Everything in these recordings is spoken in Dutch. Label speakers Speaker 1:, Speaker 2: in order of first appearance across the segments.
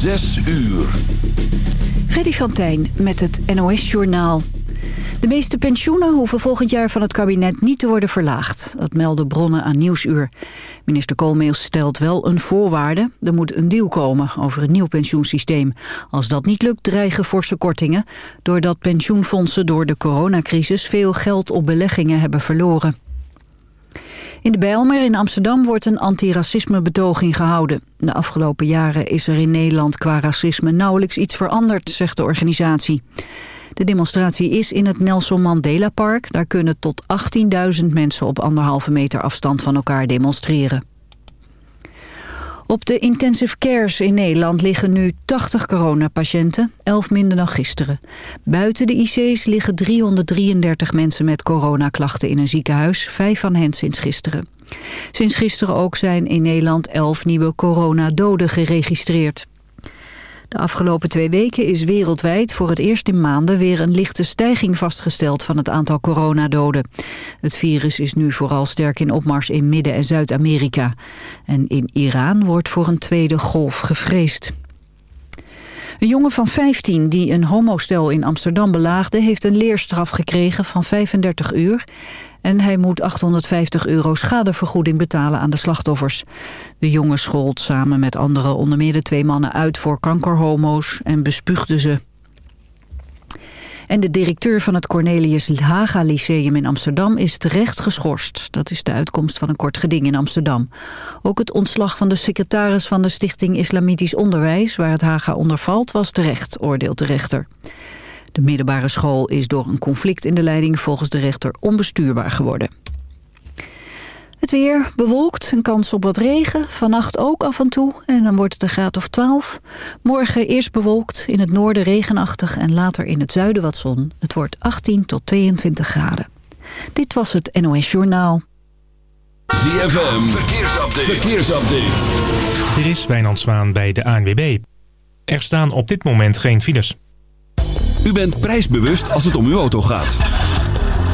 Speaker 1: Zes uur.
Speaker 2: Freddy van met het NOS-journaal. De meeste pensioenen hoeven volgend jaar van het kabinet niet te worden verlaagd. Dat melden bronnen aan Nieuwsuur. Minister Koolmees stelt wel een voorwaarde. Er moet een deal komen over een nieuw pensioensysteem. Als dat niet lukt, dreigen forse kortingen... doordat pensioenfondsen door de coronacrisis veel geld op beleggingen hebben verloren. In de Bijlmer in Amsterdam wordt een antiracisme-betoging gehouden. De afgelopen jaren is er in Nederland qua racisme nauwelijks iets veranderd, zegt de organisatie. De demonstratie is in het Nelson Mandela Park. Daar kunnen tot 18.000 mensen op anderhalve meter afstand van elkaar demonstreren. Op de intensive cares in Nederland liggen nu 80 coronapatiënten, 11 minder dan gisteren. Buiten de IC's liggen 333 mensen met coronaklachten in een ziekenhuis, vijf van hen sinds gisteren. Sinds gisteren ook zijn in Nederland 11 nieuwe coronadoden geregistreerd. De afgelopen twee weken is wereldwijd voor het eerst in maanden weer een lichte stijging vastgesteld van het aantal coronadoden. Het virus is nu vooral sterk in opmars in Midden- en Zuid-Amerika. En in Iran wordt voor een tweede golf gevreesd. Een jongen van 15 die een homostel in Amsterdam belaagde... heeft een leerstraf gekregen van 35 uur... En hij moet 850 euro schadevergoeding betalen aan de slachtoffers. De jongen schold samen met anderen onder meer de twee mannen uit voor kankerhomo's en bespuugde ze. En de directeur van het Cornelius Haga Lyceum in Amsterdam is terecht geschorst. Dat is de uitkomst van een kort geding in Amsterdam. Ook het ontslag van de secretaris van de Stichting Islamitisch Onderwijs... waar het Haga onder valt, was terecht, oordeelt de rechter. De middelbare school is door een conflict in de leiding volgens de rechter onbestuurbaar geworden. Het weer bewolkt, een kans op wat regen. Vannacht ook af en toe en dan wordt het een graad of 12. Morgen eerst bewolkt, in het noorden regenachtig en later in het zuiden wat zon. Het wordt 18 tot 22 graden. Dit was het NOS Journaal.
Speaker 1: ZFM, verkeersupdate. verkeersupdate.
Speaker 3: Er is Wijnand Zwaan bij de ANWB. Er staan op dit moment geen files.
Speaker 1: U bent prijsbewust als het om uw auto gaat.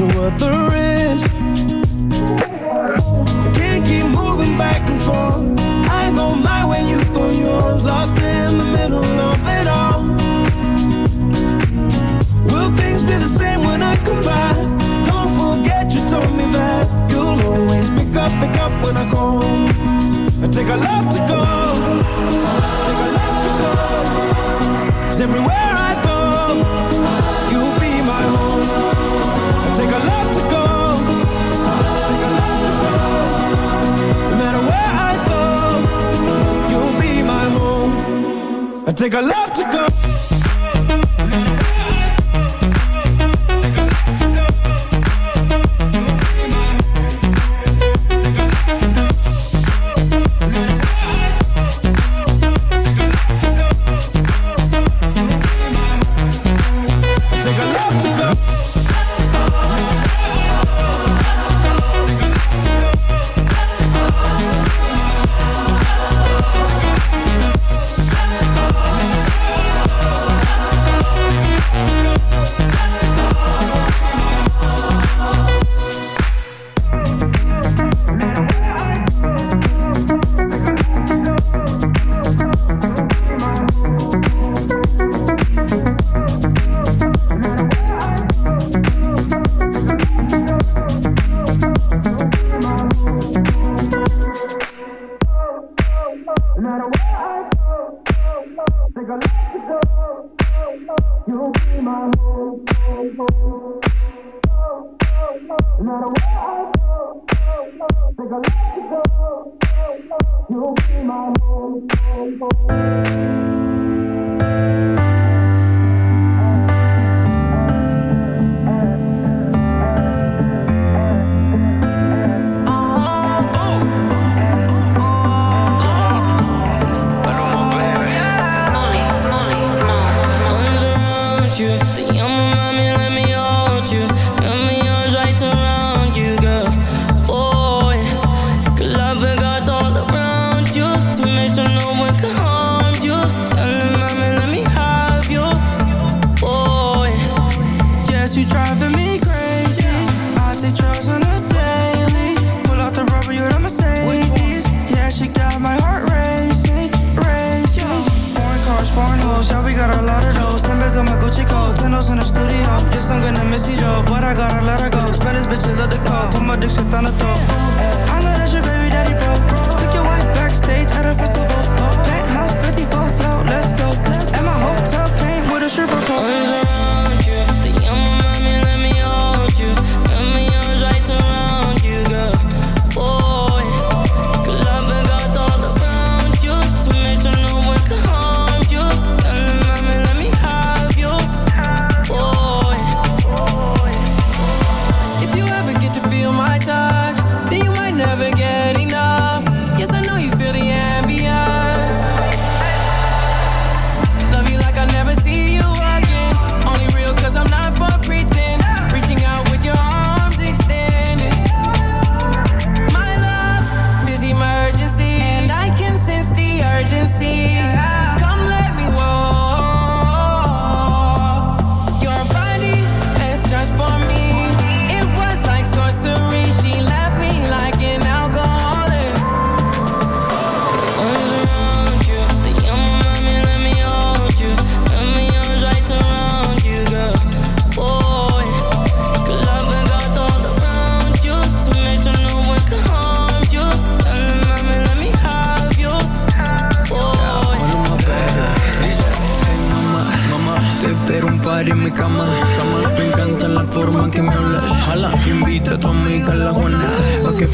Speaker 4: know
Speaker 5: that you're worth the take a love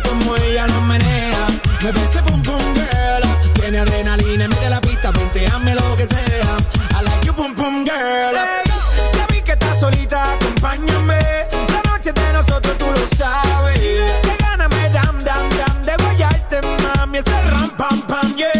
Speaker 6: como ella lo menea. Me besé pum pum girl. Tiene adrenalina, mete la pista, venteame lo que sea. I like you pum pum girl. Ya vi que estás solita, acompáñame. La noche de nosotros tú lo sabes. Que gana me dam, dam, dam. Degollarte, mami. Ese ram, pam, pam, yeah.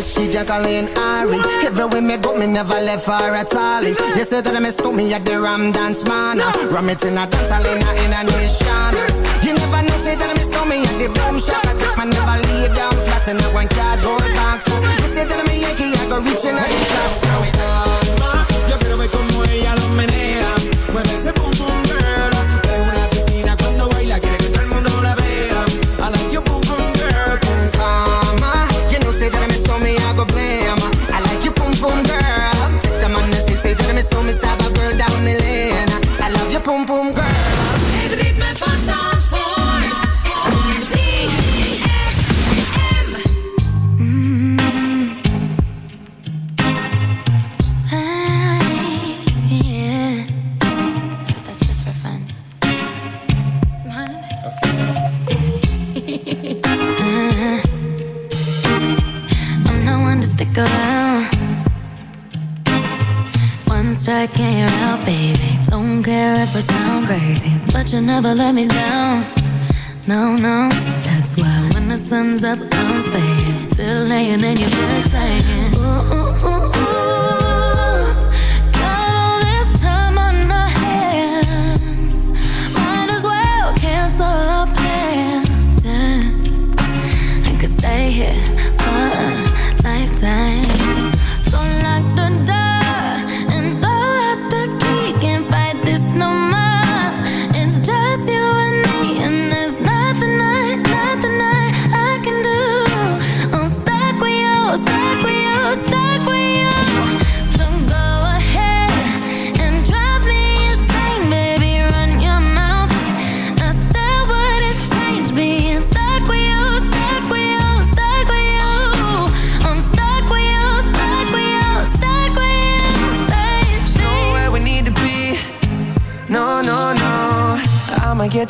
Speaker 7: Yes, she Jacqueline Ari. way me go, me never left her at all. You say that I miss me at the Ram Dance Man. Ram it in a dance, I in a nation. You never know, say that I miss me at the boom shop. I take my never lay down flat in a one cardboard box. You say that me Yankee, I go reaching out the top.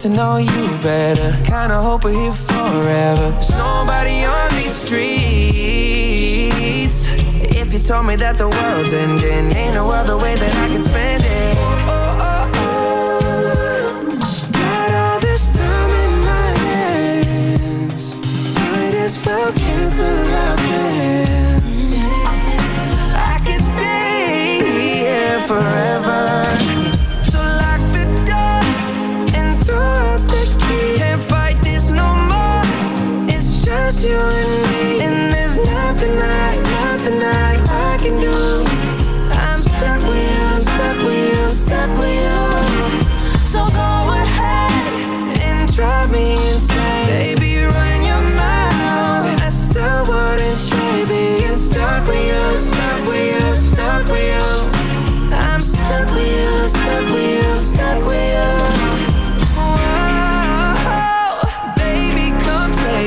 Speaker 5: to
Speaker 8: know you better. Kinda hope we're here forever. There's nobody on these streets. If you told me that the world's ending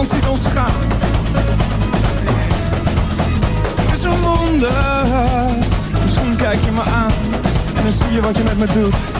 Speaker 8: Niemand ziet ons gaan. Het is een wonder. Misschien kijk je me aan en dan zie je wat je met me doet.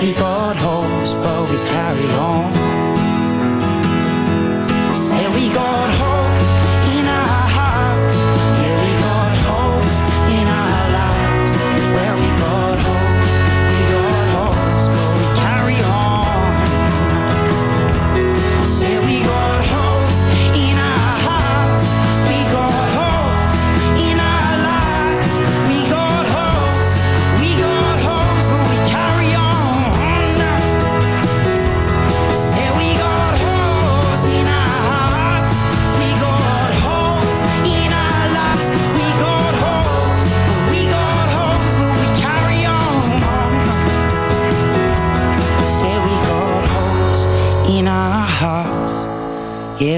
Speaker 9: we got holes, but we carry on.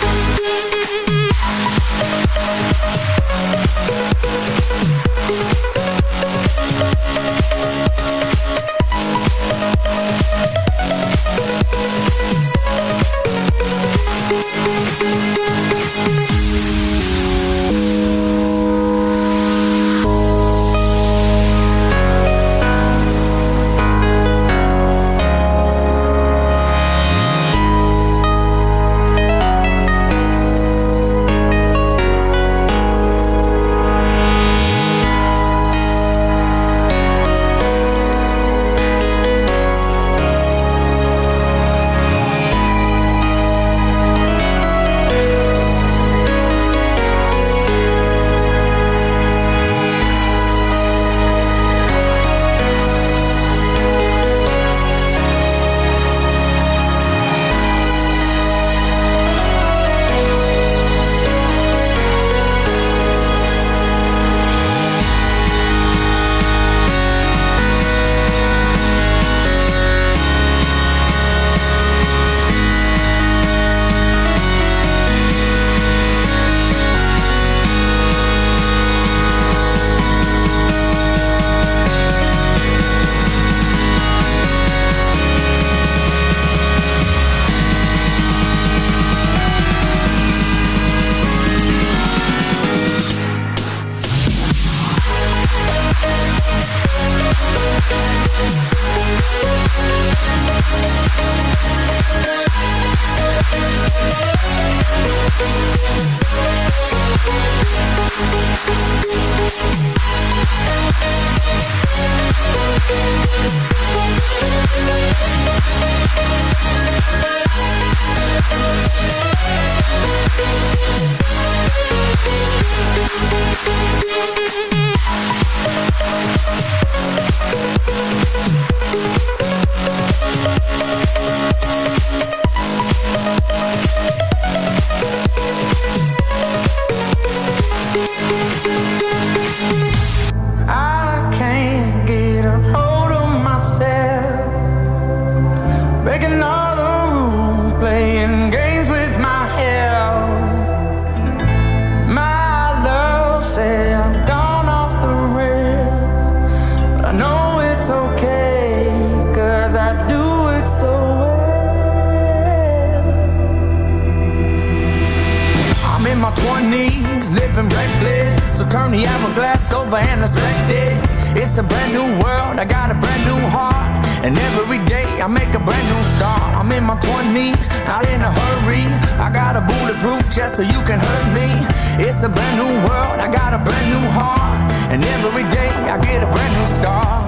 Speaker 9: Thank Thank I make a brand new start. I'm in my 20s, not in a hurry. I got a bulletproof chest so you can hurt me. It's a brand new world, I got a brand new heart. And every day I get a brand new start.